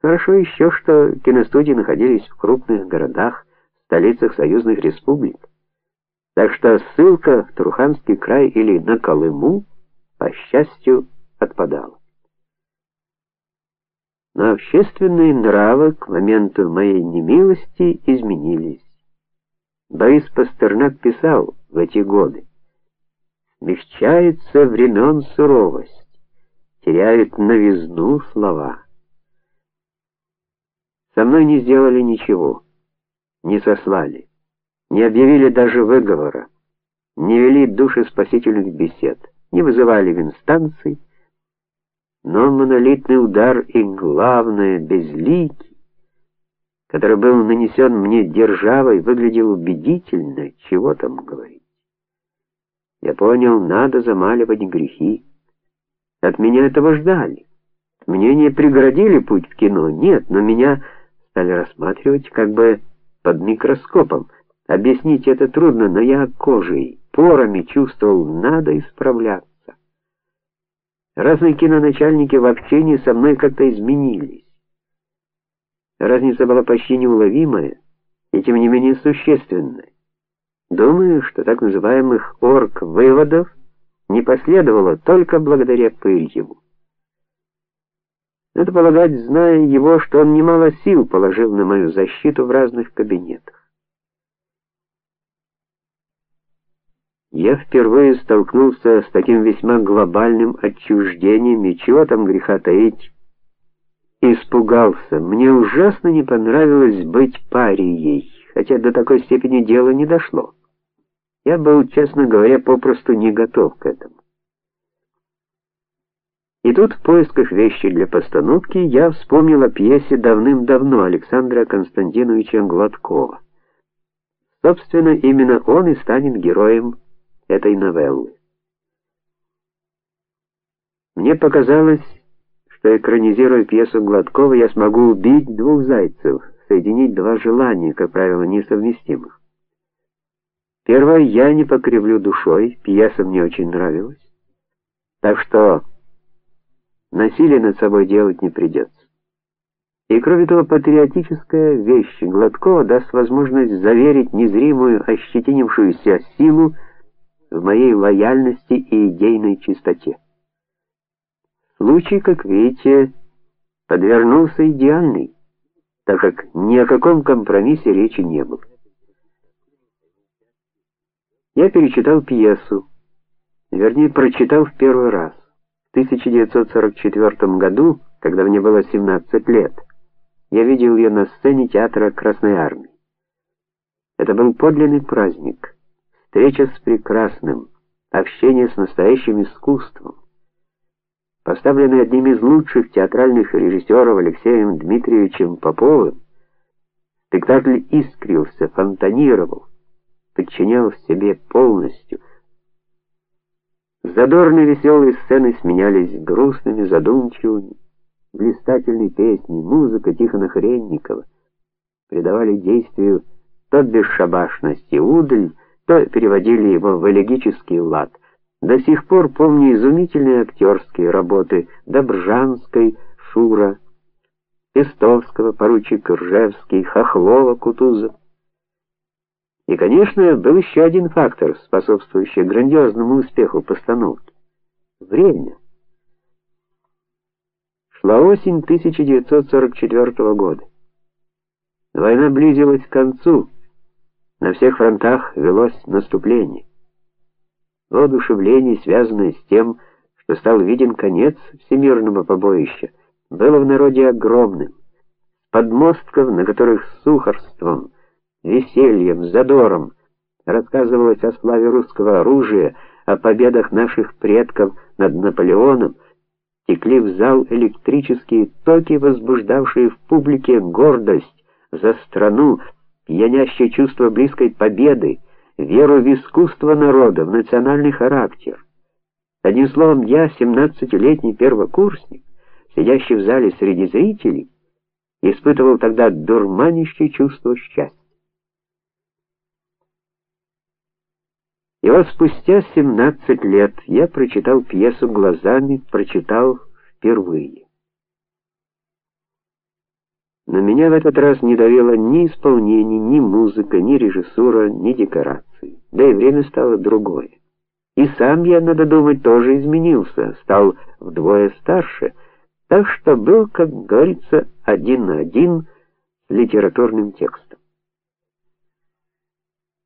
Хорошо еще, что киностудии находились в крупных городах, столицах союзных республик. Так что ссылка в Турханский край или на Колыму, по счастью, отпадала. Но общественные нравы к моменту моей немилости изменились. Борис Пастернак писал в эти годы: "Смягчается времен суровость, теряют новизну слова". Со мной не сделали ничего, не сослали, не объявили даже выговора, не вели душеспасительных бесед, не вызывали в инстанции, но монолитный удар и главное безликий, который был нанесен мне державой, выглядел убедительно, чего там говорить. Я понял, надо замаливать грехи. От меня этого ждали. Мне не преградили путь в кино, нет, но меня стали рассматривать как бы под микроскопом. Объяснить это трудно, но я кожей, порами чувствовал, надо исправляться. Разные киноначальники в общении со мной как-то изменились. Разница была почти неуловимая, и тем не менее существенная. Думаю, что так называемых орг-выводов не последовало только благодаря Пыльеву. Надо полагать, зная его, что он немало сил положил на мою защиту в разных кабинетах. Я впервые столкнулся с таким весьма глобальным отчуждением, и чего там греха таить, испугался. Мне ужасно не понравилось быть парией, хотя до такой степени дело не дошло. Я был, честно говоря, попросту не готов к этому. И тут в поисках вещи для постановки я вспомнил о пьесе давным-давно Александра Константиновича Гладкова. Собственно, именно он и станет героем этой новеллы. Мне показалось, что экранизируя пьесу Гладкова, я смогу убить двух зайцев, соединить два желания, как правило, несовместимых. Первое, я не покривлю душой, пьеса мне очень нравилась. Так что насилие над собой делать не придется. И кроме того, патриотическая вещь Гладкова даст возможность заверить незримую ощетинившуюся силу в моей лояльности и идейной чистоте. Случай, как видите, подвернулся идеальный, так как ни о каком компромиссе речи не было. Я перечитал пьесу, вернее, прочитал в первый раз. В 1944 году, когда мне было 17 лет, я видел ее на сцене театра Красной армии. Это был подлинный праздник, встреча с прекрасным, общение с настоящим искусством. Поставленный одним из лучших театральных режиссеров Алексеем Дмитриевичем Поповым, спектакль искрился, фонтанировал, подчинял себе полностью Задорные веселые сцены сменялись грустными, задумчивыми. Блистательные песни, музыка Тихона Хренникова придавали действию то бесшабашность и удаль, то переводили его в элегический лад. До сих пор помню изумительные актерские работы Добржанской, Шура, Пестовского, поручик Ржевский, Хохлова, Кутузов. И, конечно, был еще один фактор, способствующий грандиозному успеху постановки время. Шла осень 1944 года. Война близилась к концу. На всех фронтах велось наступление. Воодушевление, связанное с тем, что стал виден конец всемирного побоища, было в народе огромным. Подмостков, на которых сухарством весельем, задором рассказывалось о славе русского оружия, о победах наших предков над Наполеоном, текли в зал электрические токи, возбуждавшие в публике гордость за страну, пьянящее чувство близкой победы, веру в искусство народа, в национальный характер. Одним словом, я, семнадцатилетний первокурсник, сидящий в зале среди зрителей, испытывал тогда дурманящее чувство счастья. И вот спустя 17 лет я прочитал пьесу глазами, прочитал впервые. Но меня в этот раз не давило ни исполнение, ни музыка, ни режиссура, ни декорации. Да и время стало другое. И сам я, надо думать, тоже изменился, стал вдвое старше, так что был, как говорится, один на один с литературным текстом.